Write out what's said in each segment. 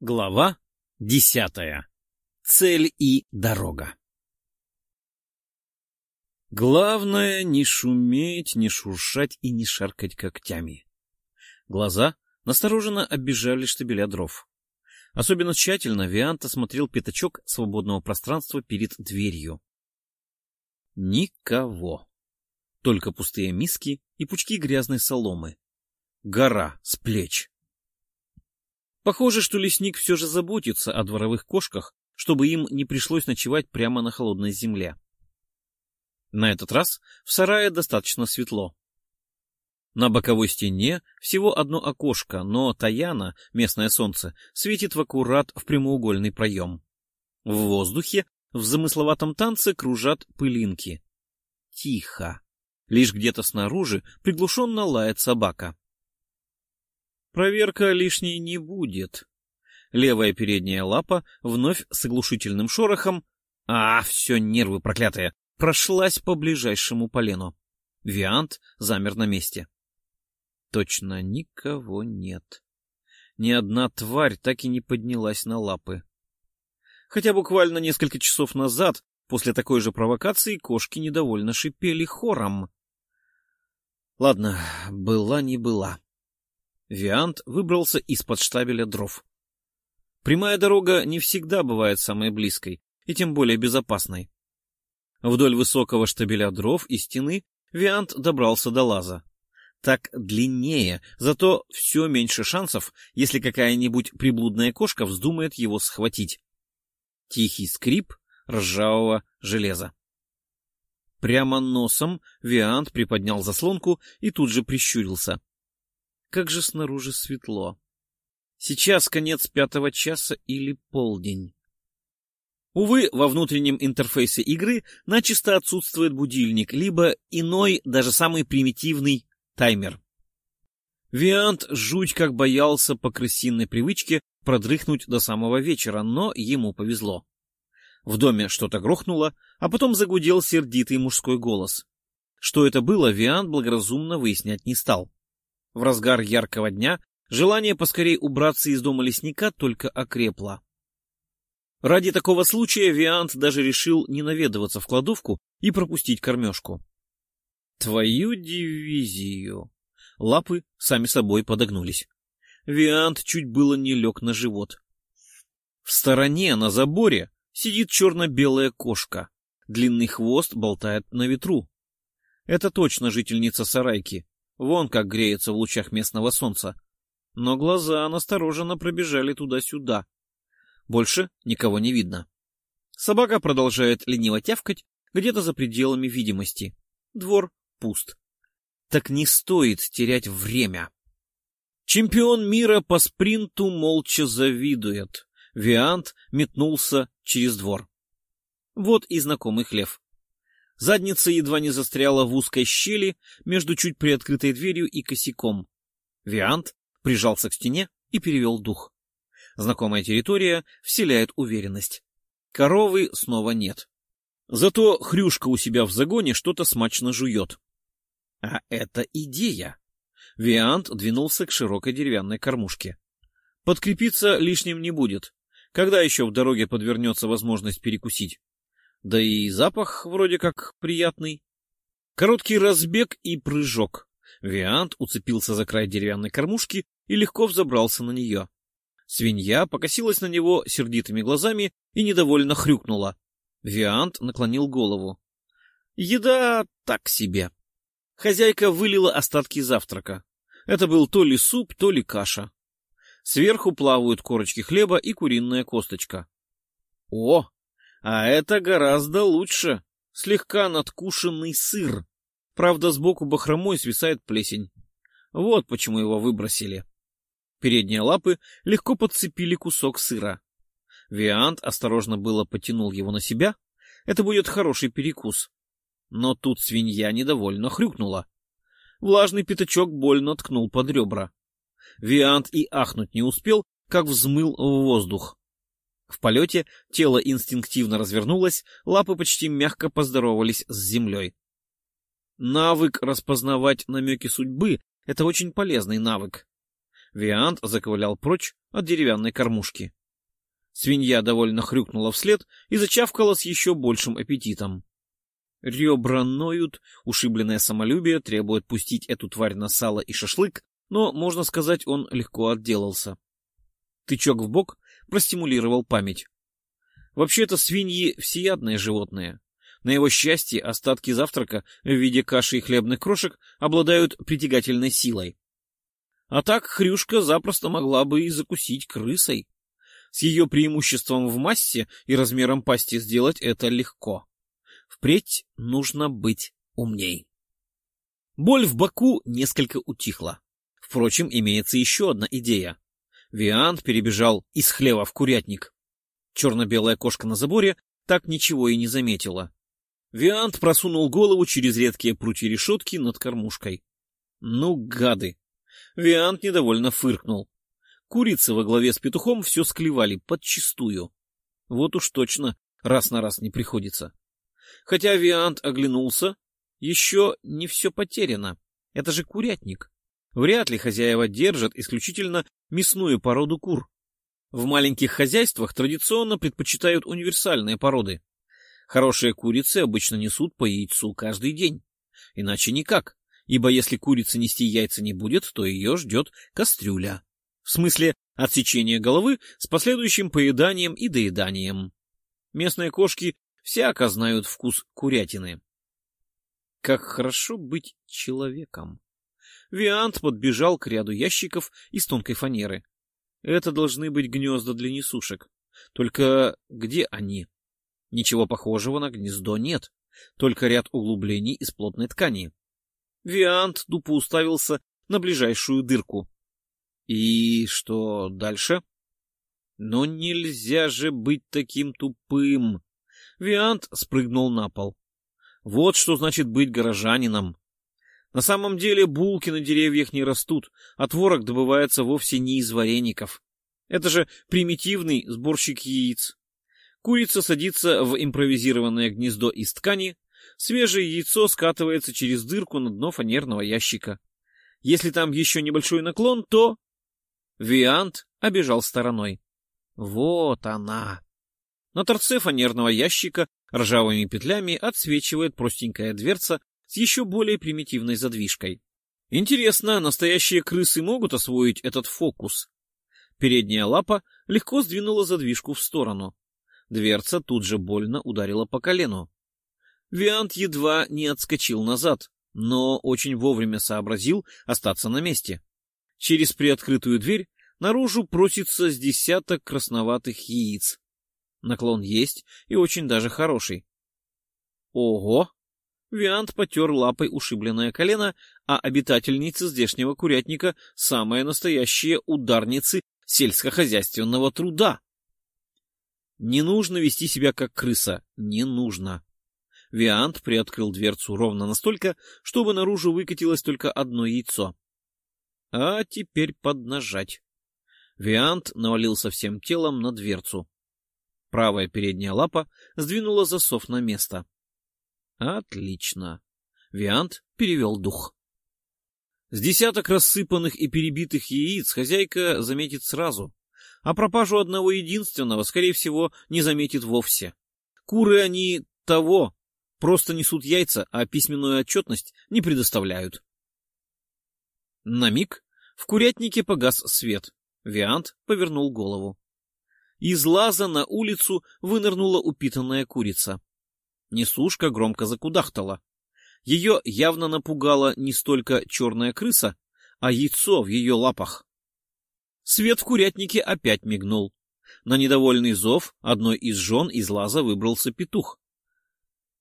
Глава десятая. Цель и дорога. Главное — не шуметь, не шуршать и не шаркать когтями. Глаза настороженно оббежали штабеля дров. Особенно тщательно Виант осмотрел пятачок свободного пространства перед дверью. Никого. Только пустые миски и пучки грязной соломы. Гора с плеч. Похоже, что лесник все же заботится о дворовых кошках, чтобы им не пришлось ночевать прямо на холодной земле. На этот раз в сарае достаточно светло. На боковой стене всего одно окошко, но Таяна, местное солнце, светит в аккурат в прямоугольный проем. В воздухе в замысловатом танце кружат пылинки. Тихо. Лишь где-то снаружи приглушенно лает собака. Проверка лишней не будет. Левая передняя лапа вновь с оглушительным шорохом а, все, нервы проклятые. Прошлась по ближайшему полену. Виант замер на месте. Точно никого нет. Ни одна тварь так и не поднялась на лапы. Хотя буквально несколько часов назад, после такой же провокации, кошки недовольно шипели хором. Ладно, была не была. Виант выбрался из-под штабеля дров. Прямая дорога не всегда бывает самой близкой, и тем более безопасной. Вдоль высокого штабеля дров и стены Виант добрался до лаза. Так длиннее, зато все меньше шансов, если какая-нибудь приблудная кошка вздумает его схватить. Тихий скрип ржавого железа. Прямо носом Виант приподнял заслонку и тут же прищурился. Как же снаружи светло. Сейчас конец пятого часа или полдень. Увы, во внутреннем интерфейсе игры начисто отсутствует будильник, либо иной, даже самый примитивный, таймер. Виант жуть как боялся по крысиной привычке продрыхнуть до самого вечера, но ему повезло. В доме что-то грохнуло, а потом загудел сердитый мужской голос. Что это было, Виант благоразумно выяснять не стал. В разгар яркого дня желание поскорей убраться из дома лесника только окрепло. Ради такого случая Виант даже решил не наведываться в кладовку и пропустить кормежку. Твою дивизию! Лапы сами собой подогнулись. Виант чуть было не лег на живот. В стороне, на заборе, сидит черно-белая кошка. Длинный хвост болтает на ветру. Это точно жительница сарайки. Вон как греется в лучах местного солнца. Но глаза настороженно пробежали туда-сюда. Больше никого не видно. Собака продолжает лениво тявкать где-то за пределами видимости. Двор пуст. Так не стоит терять время. Чемпион мира по спринту молча завидует. Виант метнулся через двор. Вот и знакомый хлев. Задница едва не застряла в узкой щели между чуть приоткрытой дверью и косяком. Виант прижался к стене и перевел дух. Знакомая территория вселяет уверенность. Коровы снова нет. Зато хрюшка у себя в загоне что-то смачно жует. А это идея. Виант двинулся к широкой деревянной кормушке. Подкрепиться лишним не будет. Когда еще в дороге подвернется возможность перекусить? Да и запах вроде как приятный. Короткий разбег и прыжок. Виант уцепился за край деревянной кормушки и легко взобрался на нее. Свинья покосилась на него сердитыми глазами и недовольно хрюкнула. Виант наклонил голову. Еда так себе. Хозяйка вылила остатки завтрака. Это был то ли суп, то ли каша. Сверху плавают корочки хлеба и куриная косточка. О, а это гораздо лучше. Слегка надкушенный сыр. Правда, сбоку бахромой свисает плесень. Вот почему его выбросили. Передние лапы легко подцепили кусок сыра. Виант осторожно было потянул его на себя. Это будет хороший перекус. Но тут свинья недовольно хрюкнула. Влажный пятачок больно ткнул под ребра. Виант и ахнуть не успел, как взмыл в воздух. В полете тело инстинктивно развернулось, лапы почти мягко поздоровались с землей. Навык распознавать намеки судьбы — это очень полезный навык. Виант заковылял прочь от деревянной кормушки. Свинья довольно хрюкнула вслед и зачавкала с еще большим аппетитом. Ребра ноют, ушибленное самолюбие требует пустить эту тварь на сало и шашлык, но, можно сказать, он легко отделался. Тычок в бок простимулировал память. Вообще-то свиньи — всеядные животные. На его счастье остатки завтрака в виде каши и хлебных крошек обладают притягательной силой. А так Хрюшка запросто могла бы и закусить крысой. С ее преимуществом в массе и размером пасти сделать это легко. Впредь нужно быть умней. Боль в боку несколько утихла. Впрочем, имеется еще одна идея. Виант перебежал из хлева в курятник. Черно-белая кошка на заборе так ничего и не заметила. Виант просунул голову через редкие прутья решетки над кормушкой. Ну, гады! Виант недовольно фыркнул. Курицы во главе с петухом все склевали подчистую. Вот уж точно раз на раз не приходится. Хотя Виант оглянулся, еще не все потеряно. Это же курятник. Вряд ли хозяева держат исключительно мясную породу кур. В маленьких хозяйствах традиционно предпочитают универсальные породы. Хорошие курицы обычно несут по яйцу каждый день. Иначе никак, ибо если курица нести яйца не будет, то ее ждет кастрюля. В смысле отсечения головы с последующим поеданием и доеданием. Местные кошки всяко знают вкус курятины. Как хорошо быть человеком. Виант подбежал к ряду ящиков из тонкой фанеры. Это должны быть гнезда для несушек. Только где они? Ничего похожего на гнездо нет, только ряд углублений из плотной ткани. Виант тупо уставился на ближайшую дырку. И что дальше? Но нельзя же быть таким тупым. Виант спрыгнул на пол. Вот что значит быть горожанином. На самом деле булки на деревьях не растут, а творог добывается вовсе не из вареников. Это же примитивный сборщик яиц. Курица садится в импровизированное гнездо из ткани, свежее яйцо скатывается через дырку на дно фанерного ящика. Если там еще небольшой наклон, то... Виант обежал стороной. Вот она. На торце фанерного ящика ржавыми петлями отсвечивает простенькая дверца еще более примитивной задвижкой. Интересно, настоящие крысы могут освоить этот фокус? Передняя лапа легко сдвинула задвижку в сторону. Дверца тут же больно ударила по колену. Виант едва не отскочил назад, но очень вовремя сообразил остаться на месте. Через приоткрытую дверь наружу просится с десяток красноватых яиц. Наклон есть и очень даже хороший. Ого! Виант потер лапой ушибленное колено, а обитательницы здешнего курятника — самые настоящие ударницы сельскохозяйственного труда. Не нужно вести себя как крыса. Не нужно. Виант приоткрыл дверцу ровно настолько, чтобы наружу выкатилось только одно яйцо. А теперь поднажать. Виант навалился всем телом на дверцу. Правая передняя лапа сдвинула засов на место. Отлично. Виант перевел дух. С десяток рассыпанных и перебитых яиц хозяйка заметит сразу а пропажу одного единственного, скорее всего, не заметит вовсе. Куры они того, просто несут яйца, а письменную отчетность не предоставляют. На миг в курятнике погас свет. Виант повернул голову. Из лаза на улицу вынырнула упитанная курица. Несушка громко закудахтала. Ее явно напугала не столько черная крыса, а яйцо в ее лапах. Свет в курятнике опять мигнул. На недовольный зов одной из жен из лаза выбрался петух.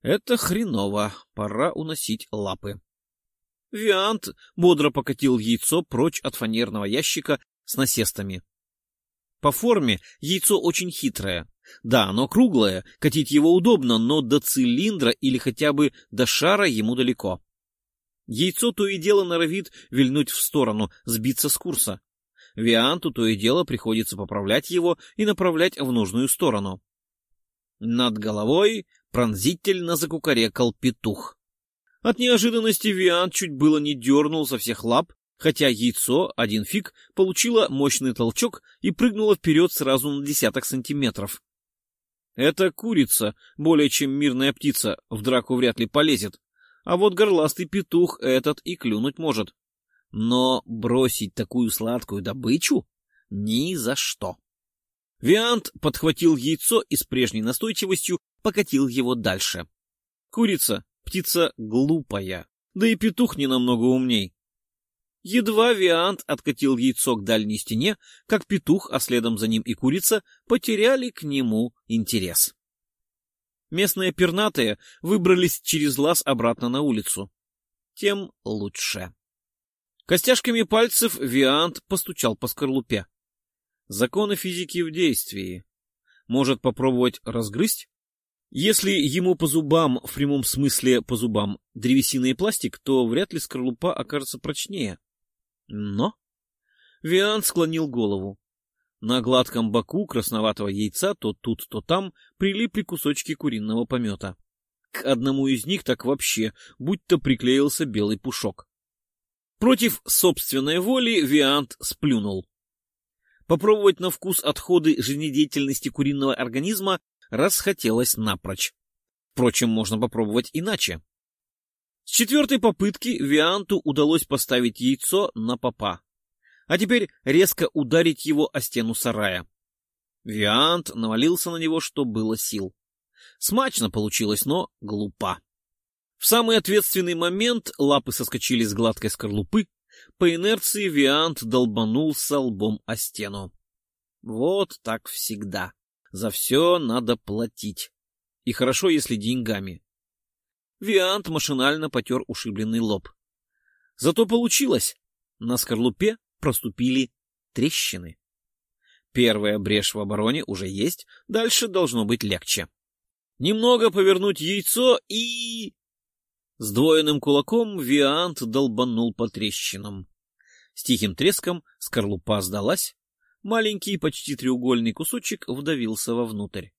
Это хреново, пора уносить лапы. Виант бодро покатил яйцо прочь от фанерного ящика с насестами. По форме яйцо очень хитрое. Да, оно круглое, катить его удобно, но до цилиндра или хотя бы до шара ему далеко. Яйцо то и дело норовит вильнуть в сторону, сбиться с курса. Вианту то и дело приходится поправлять его и направлять в нужную сторону. Над головой пронзительно закукарекал петух. От неожиданности Виант чуть было не дернул со всех лап, хотя яйцо, один фиг, получило мощный толчок и прыгнуло вперед сразу на десяток сантиметров. Эта курица, более чем мирная птица, в драку вряд ли полезет, а вот горластый петух этот и клюнуть может. Но бросить такую сладкую добычу ни за что. Виант подхватил яйцо и с прежней настойчивостью покатил его дальше. Курица — птица глупая, да и петух не намного умней. Едва Виант откатил яйцо к дальней стене, как петух, а следом за ним и курица, потеряли к нему интерес. Местные пернатые выбрались через лаз обратно на улицу. Тем лучше. Костяшками пальцев Виант постучал по скорлупе. Законы физики в действии. Может попробовать разгрызть? Если ему по зубам, в прямом смысле по зубам, древесина и пластик, то вряд ли скорлупа окажется прочнее. Но... Виан склонил голову. На гладком боку красноватого яйца то тут, то там прилипли кусочки куриного помета. К одному из них так вообще, будто приклеился белый пушок. Против собственной воли Виант сплюнул. Попробовать на вкус отходы жизнедеятельности куриного организма расхотелось напрочь. Впрочем, можно попробовать иначе. С четвертой попытки Вианту удалось поставить яйцо на попа, а теперь резко ударить его о стену сарая. Виант навалился на него, что было сил. Смачно получилось, но глупо. В самый ответственный момент лапы соскочили с гладкой скорлупы, по инерции Виант долбанулся лбом о стену. Вот так всегда. За все надо платить. И хорошо, если деньгами. Виант машинально потер ушибленный лоб. Зато получилось. На скорлупе проступили трещины. Первая брешь в обороне уже есть, дальше должно быть легче. Немного повернуть яйцо и... Сдвоенным кулаком Виант долбанул по трещинам. С тихим треском скорлупа сдалась, маленький почти треугольный кусочек вдавился вовнутрь.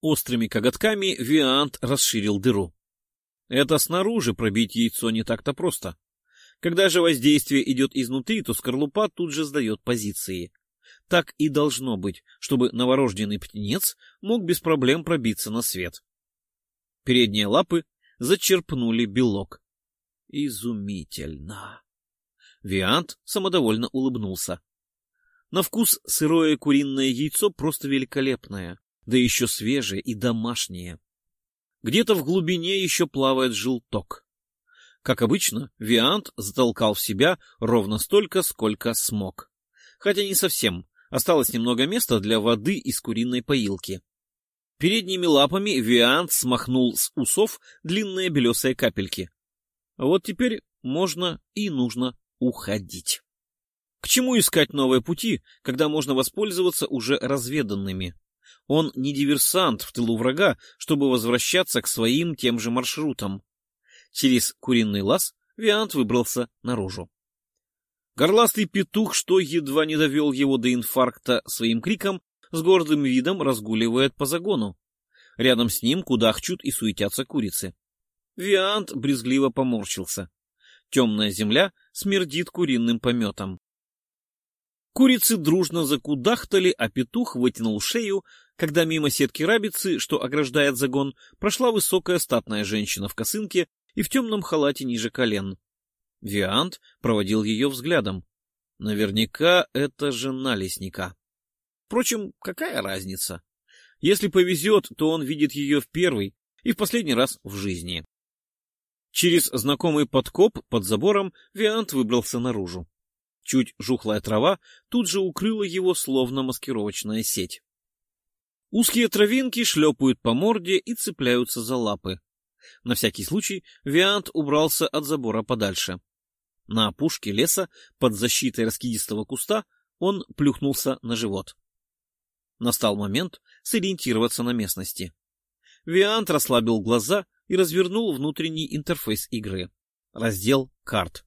Острыми коготками Виант расширил дыру. Это снаружи пробить яйцо не так-то просто. Когда же воздействие идет изнутри, то скорлупа тут же сдает позиции. Так и должно быть, чтобы новорожденный птенец мог без проблем пробиться на свет. Передние лапы зачерпнули белок. Изумительно! Виант самодовольно улыбнулся. На вкус сырое куриное яйцо просто великолепное, да еще свежее и домашнее. Где-то в глубине еще плавает желток. Как обычно, Виант затолкал в себя ровно столько, сколько смог. Хотя не совсем. Осталось немного места для воды из куриной поилки. Передними лапами Виант смахнул с усов длинные белесые капельки. Вот теперь можно и нужно уходить. К чему искать новые пути, когда можно воспользоваться уже разведанными? Он не диверсант в тылу врага, чтобы возвращаться к своим тем же маршрутам. Через куриный лаз Виант выбрался наружу. Горластый петух, что едва не довел его до инфаркта своим криком, с гордым видом разгуливает по загону. Рядом с ним кудахчут и суетятся курицы. Виант брезгливо поморщился. Темная земля смердит куриным пометом. Курицы дружно закудахтали, а петух вытянул шею, когда мимо сетки рабицы, что ограждает загон, прошла высокая статная женщина в косынке и в темном халате ниже колен. Виант проводил ее взглядом. Наверняка это жена лесника. Впрочем, какая разница? Если повезет, то он видит ее в первый и в последний раз в жизни. Через знакомый подкоп под забором Виант выбрался наружу. Чуть жухлая трава тут же укрыла его, словно маскировочная сеть. Узкие травинки шлепают по морде и цепляются за лапы. На всякий случай Виант убрался от забора подальше. На опушке леса, под защитой раскидистого куста, он плюхнулся на живот. Настал момент сориентироваться на местности. Виант расслабил глаза и развернул внутренний интерфейс игры. Раздел карт.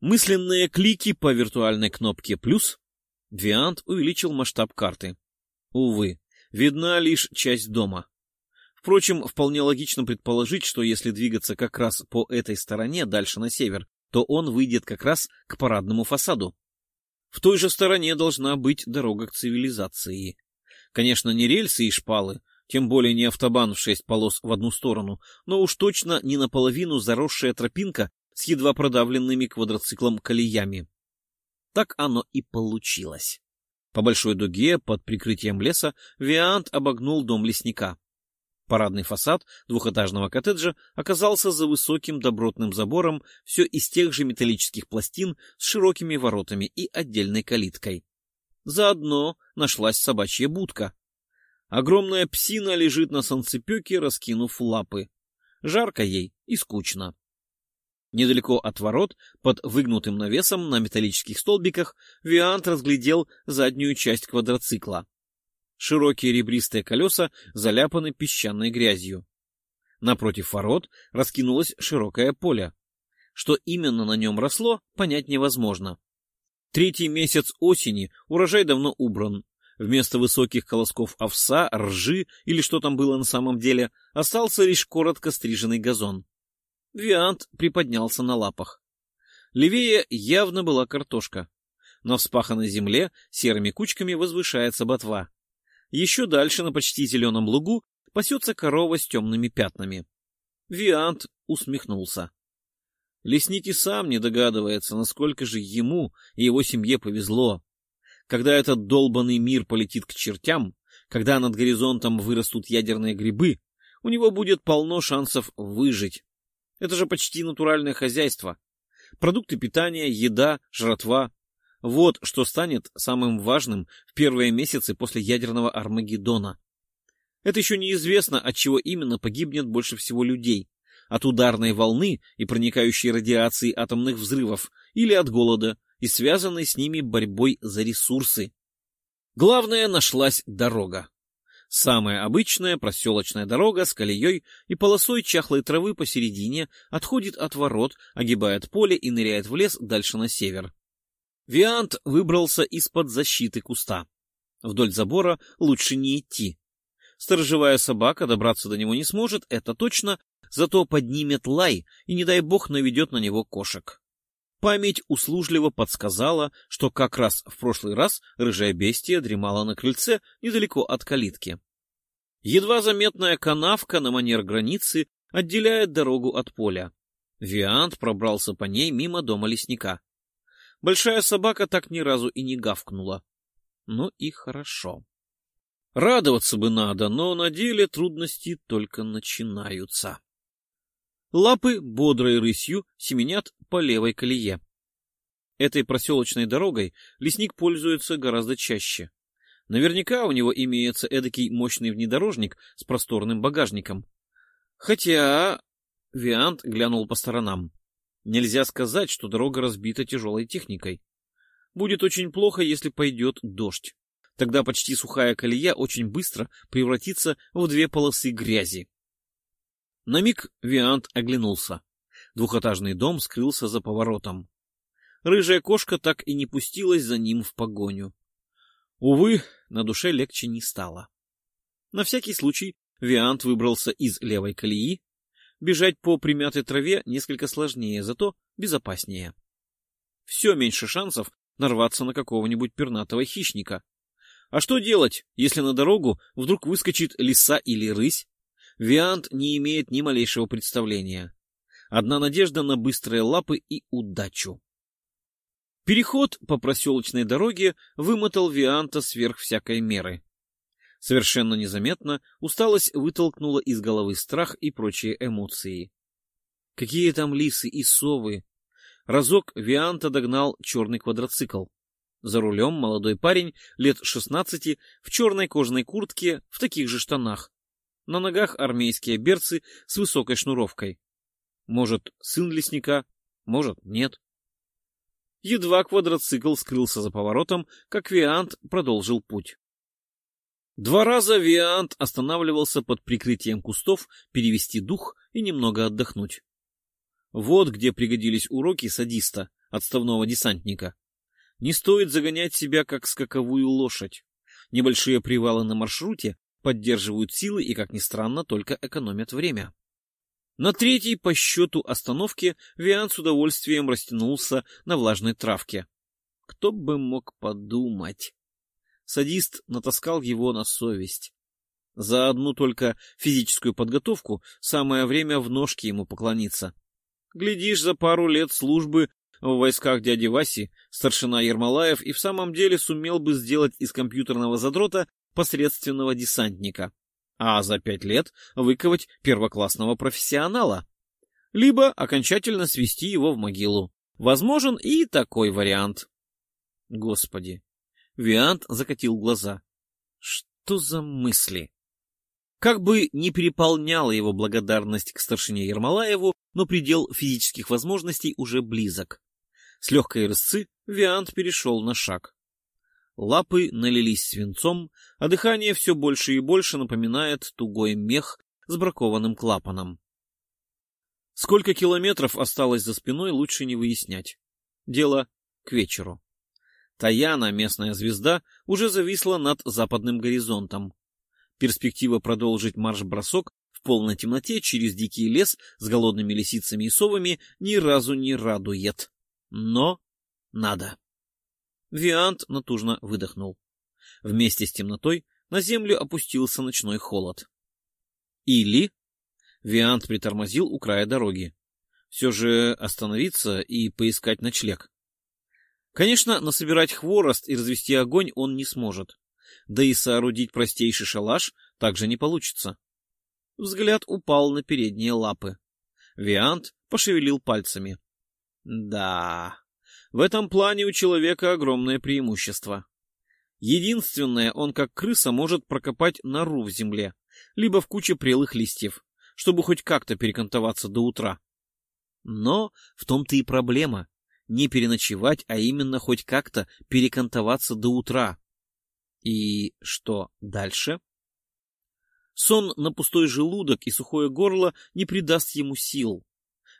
Мысленные клики по виртуальной кнопке «плюс». Виант увеличил масштаб карты. Увы, видна лишь часть дома. Впрочем, вполне логично предположить, что если двигаться как раз по этой стороне дальше на север, то он выйдет как раз к парадному фасаду. В той же стороне должна быть дорога к цивилизации. Конечно, не рельсы и шпалы, тем более не автобан в шесть полос в одну сторону, но уж точно не наполовину заросшая тропинка с едва продавленными квадроциклом колеями. Так оно и получилось. По большой дуге под прикрытием леса Виант обогнул дом лесника. Парадный фасад двухэтажного коттеджа оказался за высоким добротным забором все из тех же металлических пластин с широкими воротами и отдельной калиткой. Заодно нашлась собачья будка. Огромная псина лежит на санцепёке, раскинув лапы. Жарко ей и скучно. Недалеко от ворот, под выгнутым навесом на металлических столбиках, Виант разглядел заднюю часть квадроцикла. Широкие ребристые колеса заляпаны песчаной грязью. Напротив ворот раскинулось широкое поле. Что именно на нем росло, понять невозможно. Третий месяц осени, урожай давно убран. Вместо высоких колосков овса, ржи или что там было на самом деле, остался лишь коротко стриженный газон. Виант приподнялся на лапах. Левее явно была картошка. На вспаханной земле серыми кучками возвышается ботва. Еще дальше, на почти зеленом лугу, пасется корова с темными пятнами. Виант усмехнулся. Лесник и сам не догадывается, насколько же ему и его семье повезло. Когда этот долбанный мир полетит к чертям, когда над горизонтом вырастут ядерные грибы, у него будет полно шансов выжить. Это же почти натуральное хозяйство. Продукты питания, еда, жратва, вот что станет самым важным в первые месяцы после ядерного Армагеддона. Это еще неизвестно, от чего именно погибнет больше всего людей. От ударной волны и проникающей радиации атомных взрывов или от голода и связанной с ними борьбой за ресурсы. Главное, нашлась дорога. Самая обычная проселочная дорога с колеей и полосой чахлой травы посередине отходит от ворот, огибает поле и ныряет в лес дальше на север. Виант выбрался из-под защиты куста. Вдоль забора лучше не идти. Сторожевая собака добраться до него не сможет, это точно, зато поднимет лай и, не дай бог, наведет на него кошек. Память услужливо подсказала, что как раз в прошлый раз рыжая бестия дремала на крыльце недалеко от калитки. Едва заметная канавка на манер границы отделяет дорогу от поля. Виант пробрался по ней мимо дома лесника. Большая собака так ни разу и не гавкнула. Ну и хорошо. Радоваться бы надо, но на деле трудности только начинаются. Лапы бодрой рысью семенят по левой колее. Этой проселочной дорогой лесник пользуется гораздо чаще. Наверняка у него имеется эдакий мощный внедорожник с просторным багажником. Хотя... Виант глянул по сторонам. Нельзя сказать, что дорога разбита тяжелой техникой. Будет очень плохо, если пойдет дождь. Тогда почти сухая колея очень быстро превратится в две полосы грязи. На миг Виант оглянулся. Двухэтажный дом скрылся за поворотом. Рыжая кошка так и не пустилась за ним в погоню. Увы, на душе легче не стало. На всякий случай Виант выбрался из левой колеи, Бежать по примятой траве несколько сложнее, зато безопаснее. Все меньше шансов нарваться на какого-нибудь пернатого хищника. А что делать, если на дорогу вдруг выскочит лиса или рысь? Виант не имеет ни малейшего представления. Одна надежда на быстрые лапы и удачу. Переход по проселочной дороге вымотал Вианта сверх всякой меры. Совершенно незаметно усталость вытолкнула из головы страх и прочие эмоции. Какие там лисы и совы! Разок Вианта догнал черный квадроцикл. За рулем молодой парень лет шестнадцати в черной кожаной куртке в таких же штанах. На ногах армейские берцы с высокой шнуровкой. Может, сын лесника, может, нет. Едва квадроцикл скрылся за поворотом, как Виант продолжил путь. Два раза Виант останавливался под прикрытием кустов перевести дух и немного отдохнуть. Вот где пригодились уроки садиста, отставного десантника. Не стоит загонять себя как скаковую лошадь. Небольшие привалы на маршруте поддерживают силы и, как ни странно, только экономят время. На третьей по счету остановке Виан с удовольствием растянулся на влажной травке. Кто бы мог подумать? Садист натаскал его на совесть. За одну только физическую подготовку самое время в ножки ему поклониться. Глядишь, за пару лет службы в войсках дяди Васи старшина Ермолаев и в самом деле сумел бы сделать из компьютерного задрота посредственного десантника а за пять лет выковать первоклассного профессионала. Либо окончательно свести его в могилу. Возможен и такой вариант. Господи. Виант закатил глаза. Что за мысли? Как бы не переполняла его благодарность к старшине Ермолаеву, но предел физических возможностей уже близок. С легкой рысцы Виант перешел на шаг. Лапы налились свинцом, а дыхание все больше и больше напоминает тугой мех с бракованным клапаном. Сколько километров осталось за спиной, лучше не выяснять. Дело к вечеру. Таяна, местная звезда, уже зависла над западным горизонтом. Перспектива продолжить марш-бросок в полной темноте через дикий лес с голодными лисицами и совами ни разу не радует. Но надо. Виант натужно выдохнул. Вместе с темнотой на землю опустился ночной холод. Или... Виант притормозил у края дороги. Все же остановиться и поискать ночлег. Конечно, насобирать хворост и развести огонь он не сможет. Да и соорудить простейший шалаш также не получится. Взгляд упал на передние лапы. Виант пошевелил пальцами. Да, в этом плане у человека огромное преимущество. Единственное, он как крыса может прокопать нору в земле, либо в куче прелых листьев, чтобы хоть как-то перекантоваться до утра. Но в том-то и проблема. Не переночевать, а именно хоть как-то перекантоваться до утра. И что дальше? Сон на пустой желудок и сухое горло не придаст ему сил.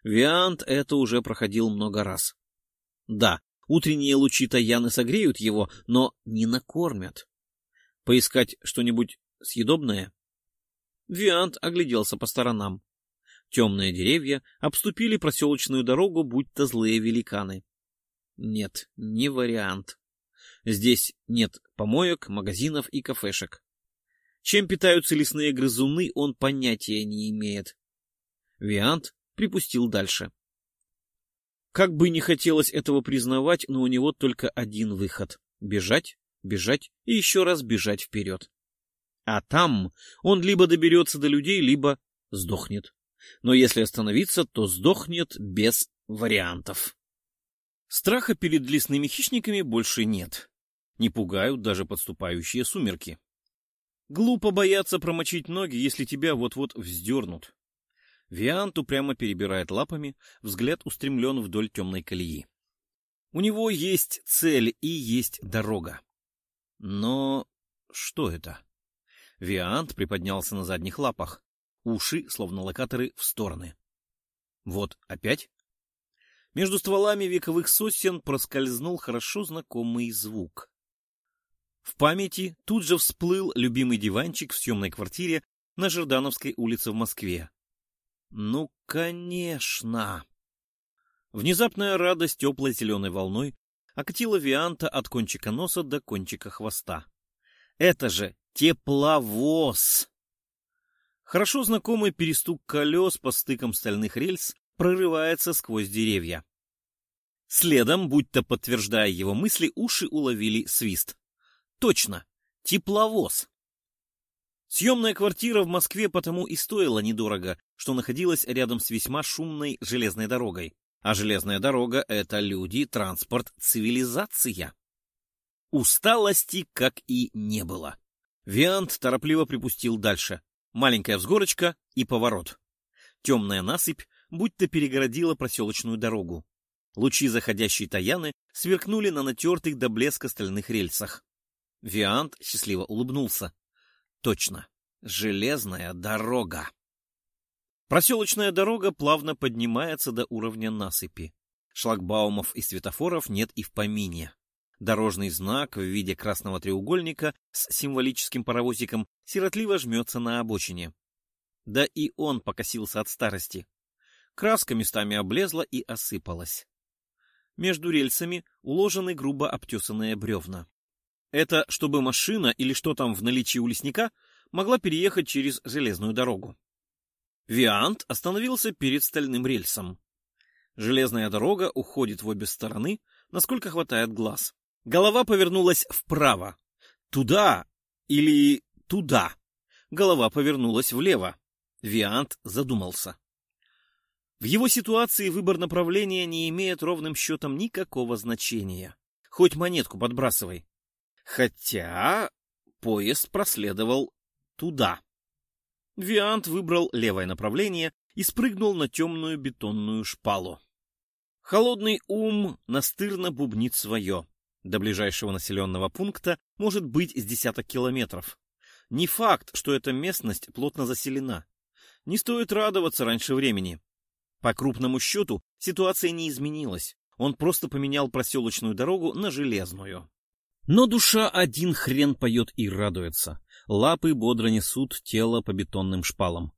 Виант это уже проходил много раз. Да, утренние лучи Таяны согреют его, но не накормят. Поискать что-нибудь съедобное? Виант огляделся по сторонам. Темные деревья обступили проселочную дорогу, будь-то злые великаны. Нет, не вариант. Здесь нет помоек, магазинов и кафешек. Чем питаются лесные грызуны, он понятия не имеет. Виант припустил дальше. Как бы не хотелось этого признавать, но у него только один выход — бежать, бежать и еще раз бежать вперед. А там он либо доберется до людей, либо сдохнет. Но если остановиться, то сдохнет без вариантов. Страха перед лесными хищниками больше нет. Не пугают даже подступающие сумерки. Глупо бояться промочить ноги, если тебя вот-вот вздернут. Виант упрямо перебирает лапами, взгляд устремлен вдоль темной колеи. У него есть цель и есть дорога. Но что это? Виант приподнялся на задних лапах, уши, словно локаторы, в стороны. Вот опять. Между стволами вековых сосен проскользнул хорошо знакомый звук. В памяти тут же всплыл любимый диванчик в съемной квартире на Жирдановской улице в Москве. Ну, конечно! Внезапная радость теплой зеленой волной окатила Вианта от кончика носа до кончика хвоста. Это же тепловоз! Хорошо знакомый перестук колес по стыкам стальных рельс прорывается сквозь деревья. Следом, будто подтверждая его мысли, уши уловили свист. Точно! Тепловоз! Съемная квартира в Москве потому и стоила недорого, что находилась рядом с весьма шумной железной дорогой. А железная дорога — это люди, транспорт, цивилизация. Усталости как и не было. Виант торопливо припустил дальше. Маленькая взгорочка и поворот. Темная насыпь будто перегородила проселочную дорогу. Лучи заходящей Таяны сверкнули на натертых до блеска стальных рельсах. Виант счастливо улыбнулся. Точно. Железная дорога. Проселочная дорога плавно поднимается до уровня насыпи. Шлагбаумов и светофоров нет и в помине. Дорожный знак в виде красного треугольника с символическим паровозиком сиротливо жмется на обочине. Да и он покосился от старости. Краска местами облезла и осыпалась. Между рельсами уложены грубо обтесанные бревна. Это чтобы машина или что там в наличии у лесника могла переехать через железную дорогу. Виант остановился перед стальным рельсом. Железная дорога уходит в обе стороны, насколько хватает глаз. Голова повернулась вправо. Туда или туда. Голова повернулась влево. Виант задумался. В его ситуации выбор направления не имеет ровным счетом никакого значения. Хоть монетку подбрасывай. Хотя поезд проследовал туда. Виант выбрал левое направление и спрыгнул на темную бетонную шпалу. Холодный ум настырно бубнит свое. До ближайшего населенного пункта может быть с десяток километров. Не факт, что эта местность плотно заселена. Не стоит радоваться раньше времени. По крупному счету ситуация не изменилась. Он просто поменял проселочную дорогу на железную. Но душа один хрен поет и радуется. Лапы бодро несут тело по бетонным шпалам.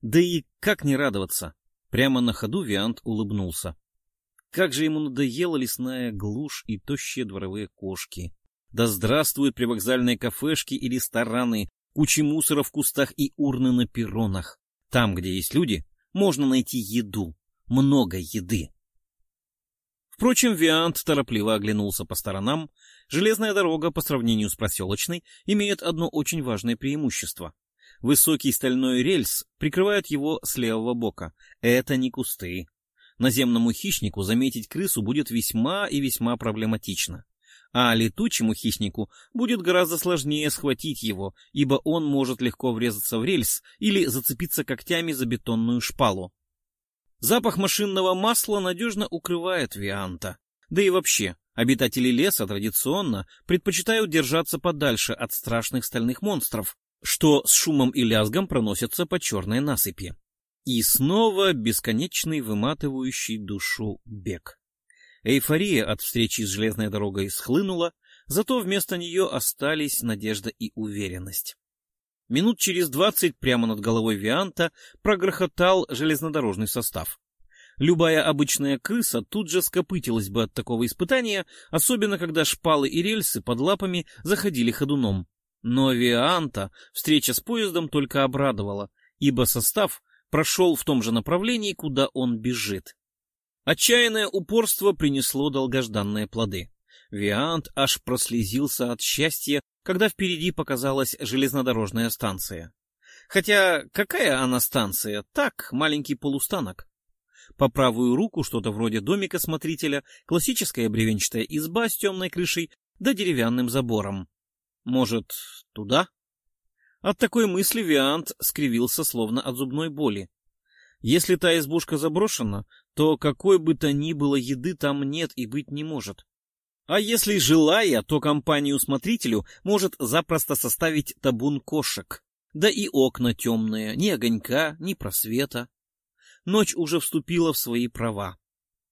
Да и как не радоваться? Прямо на ходу Виант улыбнулся. Как же ему надоела лесная глушь и тощие дворовые кошки. Да здравствуют привокзальные кафешки и рестораны, кучи мусора в кустах и урны на перронах. Там, где есть люди, можно найти еду. Много еды. Впрочем, Виант торопливо оглянулся по сторонам. Железная дорога, по сравнению с проселочной, имеет одно очень важное преимущество. Высокий стальной рельс прикрывает его с левого бока. Это не кусты. Наземному хищнику заметить крысу будет весьма и весьма проблематично. А летучему хищнику будет гораздо сложнее схватить его, ибо он может легко врезаться в рельс или зацепиться когтями за бетонную шпалу. Запах машинного масла надежно укрывает Вианта. Да и вообще, обитатели леса традиционно предпочитают держаться подальше от страшных стальных монстров, что с шумом и лязгом проносятся по черной насыпи. И снова бесконечный выматывающий душу бег. Эйфория от встречи с железной дорогой схлынула, зато вместо нее остались надежда и уверенность. Минут через двадцать прямо над головой Вианта прогрохотал железнодорожный состав. Любая обычная крыса тут же скопытилась бы от такого испытания, особенно когда шпалы и рельсы под лапами заходили ходуном. Но Вианта встреча с поездом только обрадовала, ибо состав прошел в том же направлении, куда он бежит. Отчаянное упорство принесло долгожданные плоды. Виант аж прослезился от счастья, когда впереди показалась железнодорожная станция. Хотя какая она станция? Так, маленький полустанок. По правую руку что-то вроде домика смотрителя, классическая бревенчатая изба с темной крышей да деревянным забором. Может, туда? От такой мысли Виант скривился словно от зубной боли. Если та избушка заброшена, то какой бы то ни было еды там нет и быть не может. А если желая, то компанию-смотрителю может запросто составить табун кошек. Да и окна темные, ни огонька, ни просвета. Ночь уже вступила в свои права.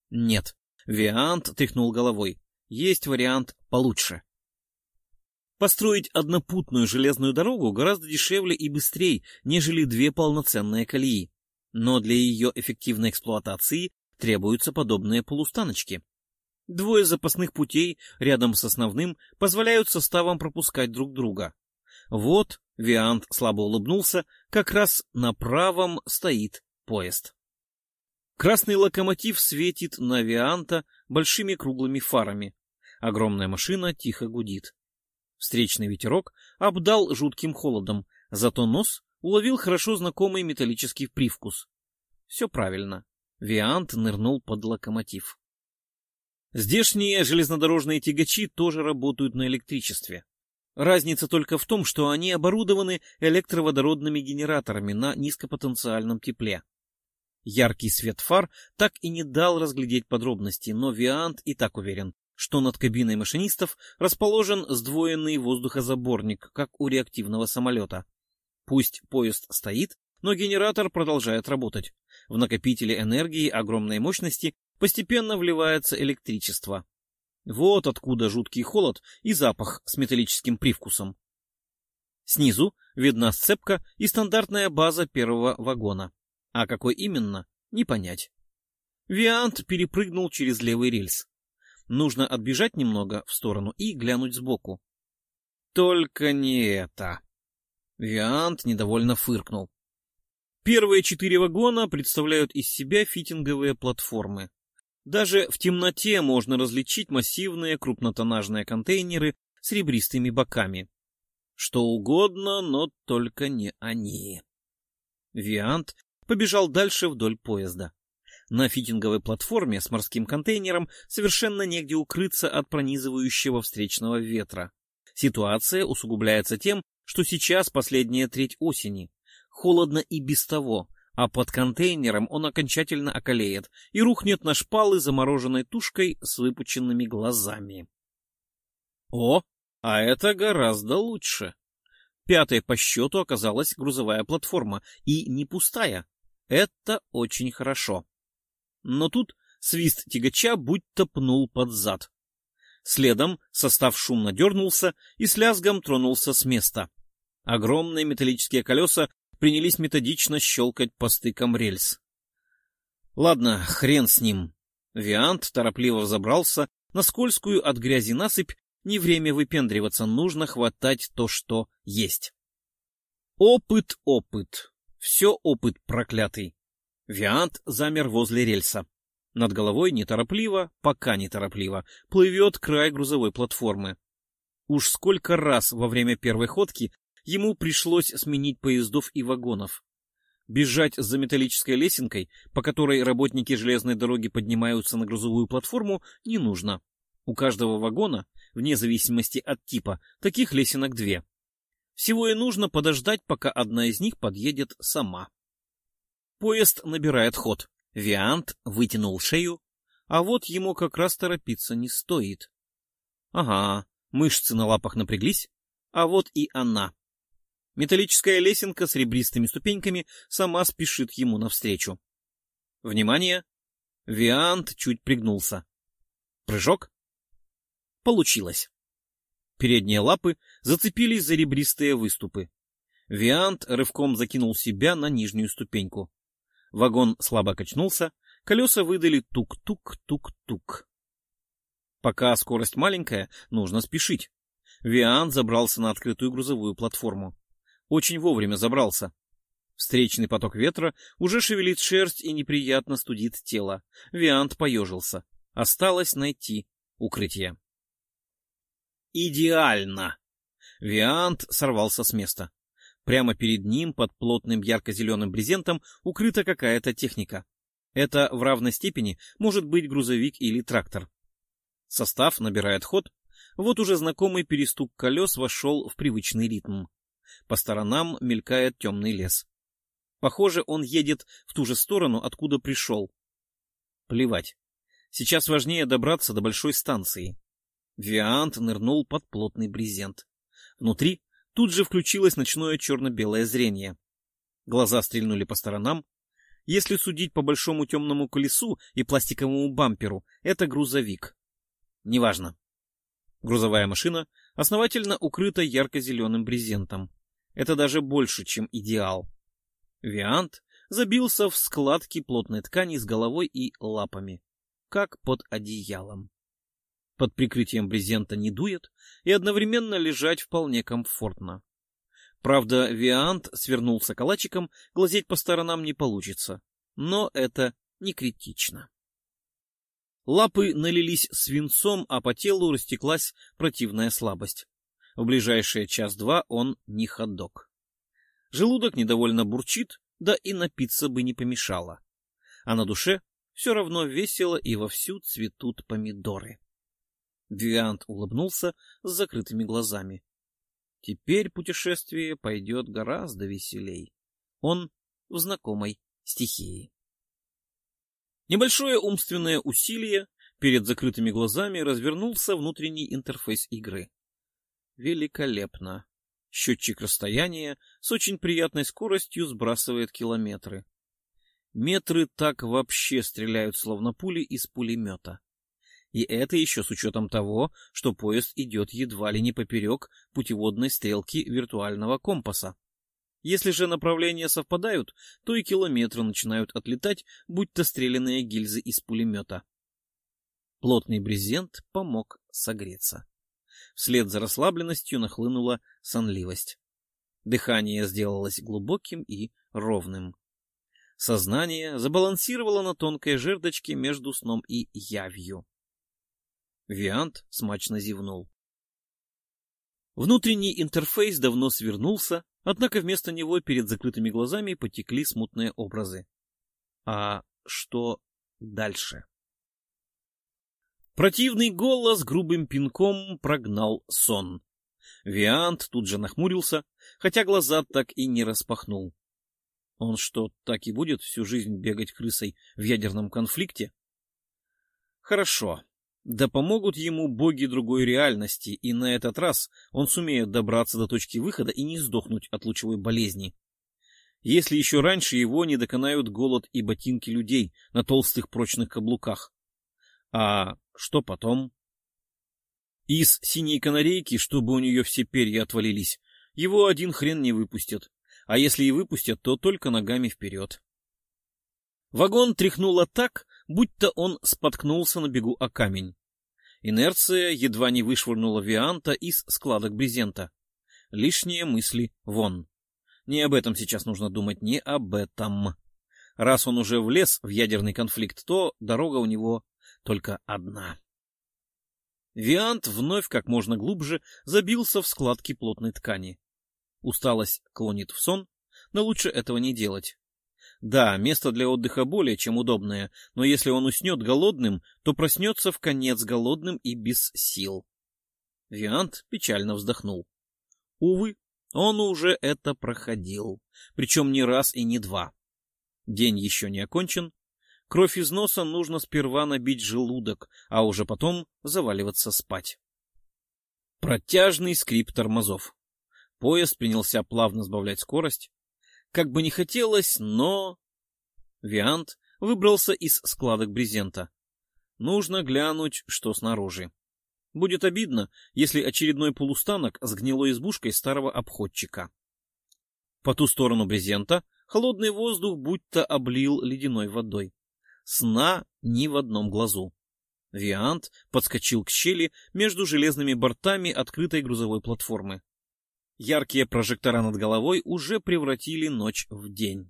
Нет, Виант тряхнул головой. Есть вариант получше. Построить однопутную железную дорогу гораздо дешевле и быстрее, нежели две полноценные колеи. Но для ее эффективной эксплуатации требуются подобные полустаночки. Двое запасных путей рядом с основным позволяют составам пропускать друг друга. Вот, Виант слабо улыбнулся, как раз на правом стоит поезд. Красный локомотив светит на Вианта большими круглыми фарами. Огромная машина тихо гудит. Встречный ветерок обдал жутким холодом, зато нос уловил хорошо знакомый металлический привкус. Все правильно. Виант нырнул под локомотив. Здешние железнодорожные тягачи тоже работают на электричестве. Разница только в том, что они оборудованы электроводородными генераторами на низкопотенциальном тепле. Яркий свет фар так и не дал разглядеть подробности, но Виант и так уверен, что над кабиной машинистов расположен сдвоенный воздухозаборник, как у реактивного самолета. Пусть поезд стоит, но генератор продолжает работать. В накопителе энергии огромной мощности постепенно вливается электричество. Вот откуда жуткий холод и запах с металлическим привкусом. Снизу Видна сцепка и стандартная база первого вагона. А какой именно, не понять. Виант перепрыгнул через левый рельс. Нужно отбежать немного в сторону и глянуть сбоку. Только не это. Виант недовольно фыркнул. Первые четыре вагона представляют из себя фитинговые платформы. Даже в темноте можно различить массивные крупнотоннажные контейнеры с ребристыми боками. Что угодно, но только не они. Виант побежал дальше вдоль поезда. На фитинговой платформе с морским контейнером совершенно негде укрыться от пронизывающего встречного ветра. Ситуация усугубляется тем, что сейчас последняя треть осени. Холодно и без того, а под контейнером он окончательно околеет и рухнет на шпалы замороженной тушкой с выпученными глазами. О, а это гораздо лучше. Пятой по счету оказалась грузовая платформа, и не пустая. Это очень хорошо но тут свист тягача будто пнул под зад. Следом состав шумно дернулся и с лязгом тронулся с места. Огромные металлические колеса принялись методично щелкать по стыкам рельс. Ладно, хрен с ним. Виант торопливо взобрался на скользкую от грязи насыпь. Не время выпендриваться, нужно хватать то, что есть. Опыт, опыт. Все опыт проклятый. Виант замер возле рельса. Над головой неторопливо, пока неторопливо, плывет край грузовой платформы. Уж сколько раз во время первой ходки ему пришлось сменить поездов и вагонов. Бежать за металлической лесенкой, по которой работники железной дороги поднимаются на грузовую платформу, не нужно. У каждого вагона, вне зависимости от типа, таких лесенок две. Всего и нужно подождать, пока одна из них подъедет сама. Поезд набирает ход. Виант вытянул шею, а вот ему как раз торопиться не стоит. Ага, мышцы на лапах напряглись, а вот и она. Металлическая лесенка с ребристыми ступеньками сама спешит ему навстречу. Внимание! Виант чуть пригнулся. Прыжок. Получилось. Передние лапы зацепились за ребристые выступы. Виант рывком закинул себя на нижнюю ступеньку. Вагон слабо качнулся, колеса выдали тук-тук-тук-тук. Пока скорость маленькая, нужно спешить. Виан забрался на открытую грузовую платформу. Очень вовремя забрался. Встречный поток ветра уже шевелит шерсть и неприятно студит тело. Виант поежился. Осталось найти укрытие. Идеально! Виант сорвался с места. Прямо перед ним, под плотным ярко-зеленым брезентом, укрыта какая-то техника. Это в равной степени может быть грузовик или трактор. Состав набирает ход. Вот уже знакомый перестук колес вошел в привычный ритм. По сторонам мелькает темный лес. Похоже, он едет в ту же сторону, откуда пришел. Плевать. Сейчас важнее добраться до большой станции. Виант нырнул под плотный брезент. Внутри Тут же включилось ночное черно-белое зрение. Глаза стрельнули по сторонам. Если судить по большому темному колесу и пластиковому бамперу, это грузовик. Неважно. Грузовая машина основательно укрыта ярко-зеленым брезентом. Это даже больше, чем идеал. Виант забился в складки плотной ткани с головой и лапами, как под одеялом под прикрытием брезента не дует, и одновременно лежать вполне комфортно. Правда, Виант свернулся калачиком, глазеть по сторонам не получится, но это не критично. Лапы налились свинцом, а по телу растеклась противная слабость. В ближайшие час-два он не ходок. Желудок недовольно бурчит, да и напиться бы не помешало. А на душе все равно весело и вовсю цветут помидоры. Виант улыбнулся с закрытыми глазами. Теперь путешествие пойдет гораздо веселей. Он в знакомой стихии. Небольшое умственное усилие перед закрытыми глазами развернулся внутренний интерфейс игры. Великолепно. Счетчик расстояния с очень приятной скоростью сбрасывает километры. Метры так вообще стреляют, словно пули из пулемета. И это еще с учетом того, что поезд идет едва ли не поперек путеводной стрелки виртуального компаса. Если же направления совпадают, то и километры начинают отлетать, будь то стрелянные гильзы из пулемета. Плотный брезент помог согреться. Вслед за расслабленностью нахлынула сонливость. Дыхание сделалось глубоким и ровным. Сознание забалансировало на тонкой жердочке между сном и явью. Виант смачно зевнул. Внутренний интерфейс давно свернулся, однако вместо него перед закрытыми глазами потекли смутные образы. А что дальше? Противный голос грубым пинком прогнал сон. Виант тут же нахмурился, хотя глаза так и не распахнул. Он что, так и будет всю жизнь бегать крысой в ядерном конфликте? Хорошо. Да помогут ему боги другой реальности, и на этот раз он сумеет добраться до точки выхода и не сдохнуть от лучевой болезни. Если еще раньше его не доконают голод и ботинки людей на толстых прочных каблуках. А что потом? Из синей канарейки, чтобы у нее все перья отвалились, его один хрен не выпустят. А если и выпустят, то только ногами вперед. Вагон тряхнуло так, будто он споткнулся на бегу о камень. Инерция едва не вышвырнула Вианта из складок брезента. Лишние мысли вон. Не об этом сейчас нужно думать, не об этом. Раз он уже влез в ядерный конфликт, то дорога у него только одна. Виант вновь как можно глубже забился в складки плотной ткани. Усталость клонит в сон, но лучше этого не делать. Да, место для отдыха более чем удобное, но если он уснет голодным, то проснется в конец голодным и без сил. Виант печально вздохнул. Увы, он уже это проходил, причем не раз и не два. День еще не окончен, Кровь из носа нужно сперва набить желудок, а уже потом заваливаться спать. Протяжный скрип тормозов. Поезд принялся плавно сбавлять скорость. Как бы не хотелось, но... Виант выбрался из складок брезента. Нужно глянуть, что снаружи. Будет обидно, если очередной полустанок с гнилой избушкой старого обходчика. По ту сторону брезента холодный воздух будто облил ледяной водой. Сна ни в одном глазу. Виант подскочил к щели между железными бортами открытой грузовой платформы. Яркие прожектора над головой уже превратили ночь в день.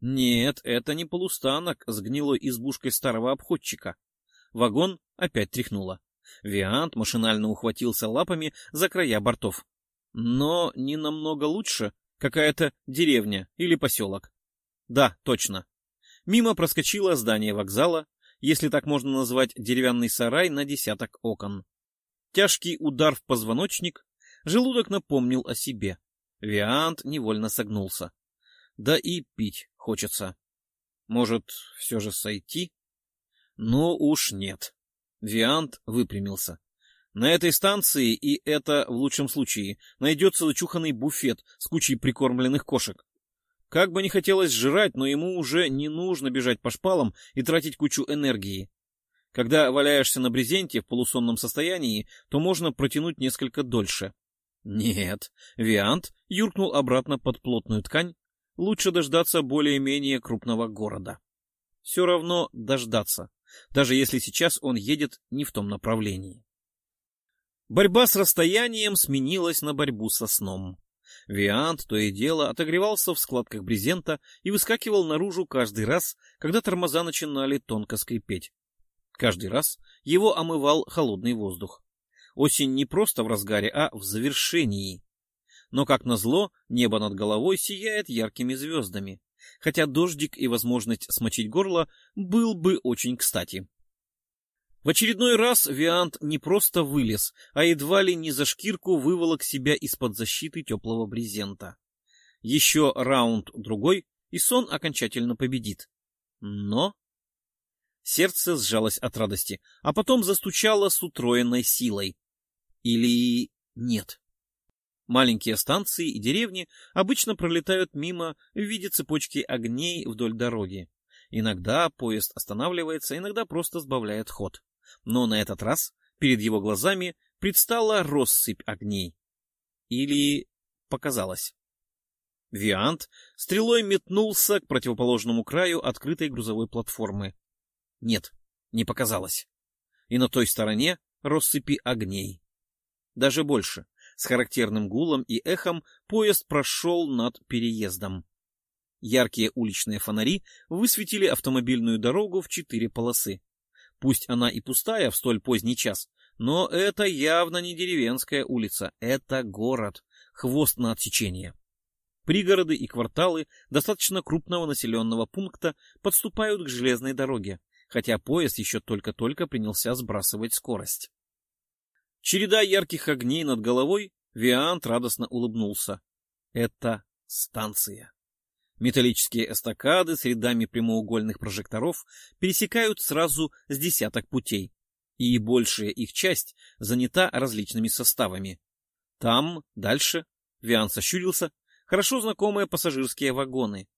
Нет, это не полустанок с гнилой избушкой старого обходчика. Вагон опять тряхнуло. Виант машинально ухватился лапами за края бортов. Но не намного лучше какая-то деревня или поселок. Да, точно. Мимо проскочило здание вокзала, если так можно назвать деревянный сарай на десяток окон. Тяжкий удар в позвоночник, желудок напомнил о себе. Виант невольно согнулся. Да и пить хочется. Может, все же сойти? Но уж нет. Виант выпрямился. На этой станции, и это в лучшем случае, найдется зачуханный буфет с кучей прикормленных кошек. Как бы не хотелось жрать, но ему уже не нужно бежать по шпалам и тратить кучу энергии. Когда валяешься на брезенте в полусонном состоянии, то можно протянуть несколько дольше. Нет, Виант юркнул обратно под плотную ткань. Лучше дождаться более-менее крупного города. Все равно дождаться, даже если сейчас он едет не в том направлении. Борьба с расстоянием сменилась на борьбу со сном. Виант то и дело отогревался в складках брезента и выскакивал наружу каждый раз, когда тормоза начинали тонко скрипеть. Каждый раз его омывал холодный воздух. Осень не просто в разгаре, а в завершении. Но, как назло, небо над головой сияет яркими звездами, хотя дождик и возможность смочить горло был бы очень кстати. В очередной раз Виант не просто вылез, а едва ли не за шкирку выволок себя из-под защиты теплого брезента. Еще раунд-другой, и сон окончательно победит. Но... Сердце сжалось от радости, а потом застучало с утроенной силой. Или нет. Маленькие станции и деревни обычно пролетают мимо в виде цепочки огней вдоль дороги. Иногда поезд останавливается, иногда просто сбавляет ход но на этот раз перед его глазами предстала россыпь огней. Или показалось. Виант стрелой метнулся к противоположному краю открытой грузовой платформы. Нет, не показалось. И на той стороне россыпи огней. Даже больше. С характерным гулом и эхом поезд прошел над переездом. Яркие уличные фонари высветили автомобильную дорогу в четыре полосы. Пусть она и пустая в столь поздний час, но это явно не деревенская улица, это город, хвост на отсечение. Пригороды и кварталы достаточно крупного населенного пункта подступают к железной дороге, хотя поезд еще только-только принялся сбрасывать скорость. Череда ярких огней над головой, Виант радостно улыбнулся. Это станция. Металлические эстакады с рядами прямоугольных прожекторов пересекают сразу с десяток путей, и большая их часть занята различными составами. Там, дальше, Виан сощурился, хорошо знакомые пассажирские вагоны.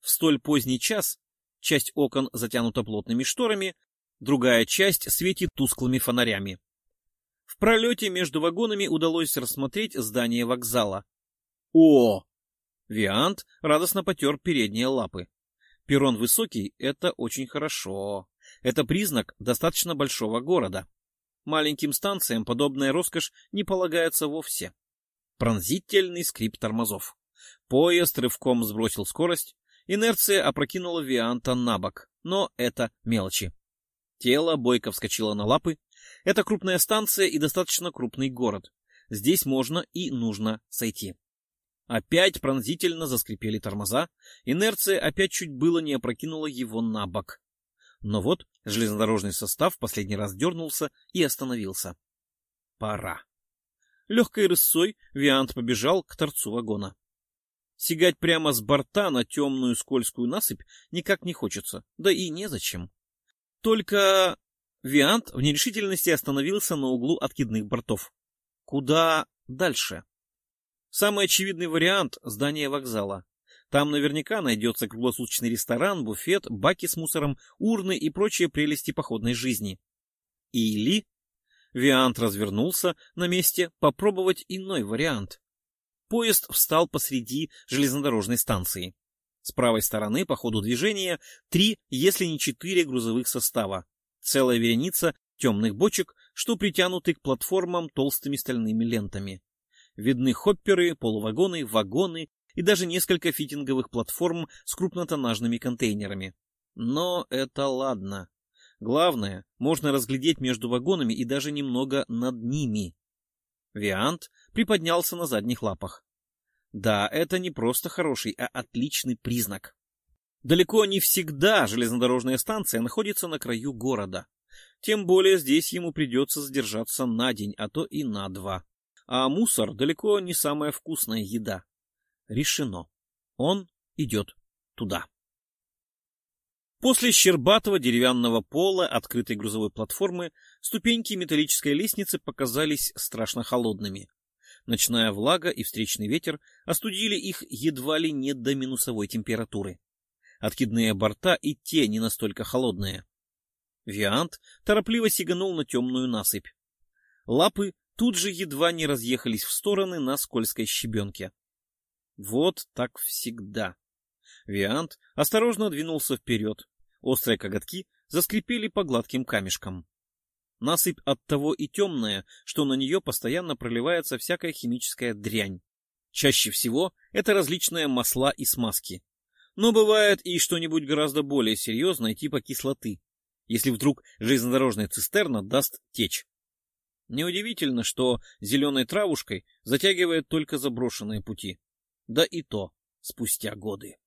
В столь поздний час часть окон затянута плотными шторами, другая часть светит тусклыми фонарями. В пролете между вагонами удалось рассмотреть здание вокзала. О! Виант радостно потер передние лапы. Перрон высокий — это очень хорошо. Это признак достаточно большого города. Маленьким станциям подобная роскошь не полагается вовсе. Пронзительный скрип тормозов. Поезд рывком сбросил скорость, инерция опрокинула Вианта на бок, но это мелочи. Тело бойко вскочило на лапы. Это крупная станция и достаточно крупный город. Здесь можно и нужно сойти. Опять пронзительно заскрипели тормоза, инерция опять чуть было не опрокинула его на бок. Но вот железнодорожный состав последний раз дернулся и остановился. Пора. Легкой рысой Виант побежал к торцу вагона. Сигать прямо с борта на темную скользкую насыпь никак не хочется, да и незачем. Только Виант в нерешительности остановился на углу откидных бортов. Куда дальше? Самый очевидный вариант — здание вокзала. Там наверняка найдется круглосуточный ресторан, буфет, баки с мусором, урны и прочие прелести походной жизни. Или... Виант развернулся на месте попробовать иной вариант. Поезд встал посреди железнодорожной станции. С правой стороны по ходу движения три, если не четыре грузовых состава. Целая вереница темных бочек, что притянуты к платформам толстыми стальными лентами. Видны хопперы, полувагоны, вагоны и даже несколько фитинговых платформ с крупнотоннажными контейнерами. Но это ладно. Главное, можно разглядеть между вагонами и даже немного над ними. Виант приподнялся на задних лапах. Да, это не просто хороший, а отличный признак. Далеко не всегда железнодорожная станция находится на краю города. Тем более здесь ему придется задержаться на день, а то и на два. А мусор далеко не самая вкусная еда. Решено. Он идет туда. После щербатого деревянного пола открытой грузовой платформы ступеньки металлической лестницы показались страшно холодными. Ночная влага и встречный ветер остудили их едва ли не до минусовой температуры. Откидные борта и те не настолько холодные. Виант торопливо сиганул на темную насыпь. Лапы тут же едва не разъехались в стороны на скользкой щебенке. Вот так всегда. Виант осторожно двинулся вперед. Острые коготки заскрипели по гладким камешкам. Насыпь оттого и темная, что на нее постоянно проливается всякая химическая дрянь. Чаще всего это различные масла и смазки. Но бывает и что-нибудь гораздо более серьезное типа кислоты, если вдруг железнодорожная цистерна даст течь. Неудивительно, что зеленой травушкой затягивает только заброшенные пути. Да и то спустя годы.